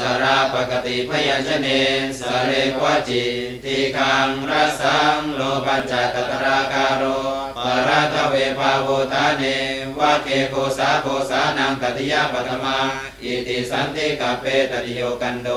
สราปกติพยัญชนะสเรกวจิทีกังรสังโลปัญจตตราการโรปรัตเวภาโวทาเนวะเกโกสาโกสานังตติยาปตมาอิติสันติกาเปตติโยกันโด